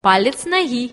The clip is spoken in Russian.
палец ноги.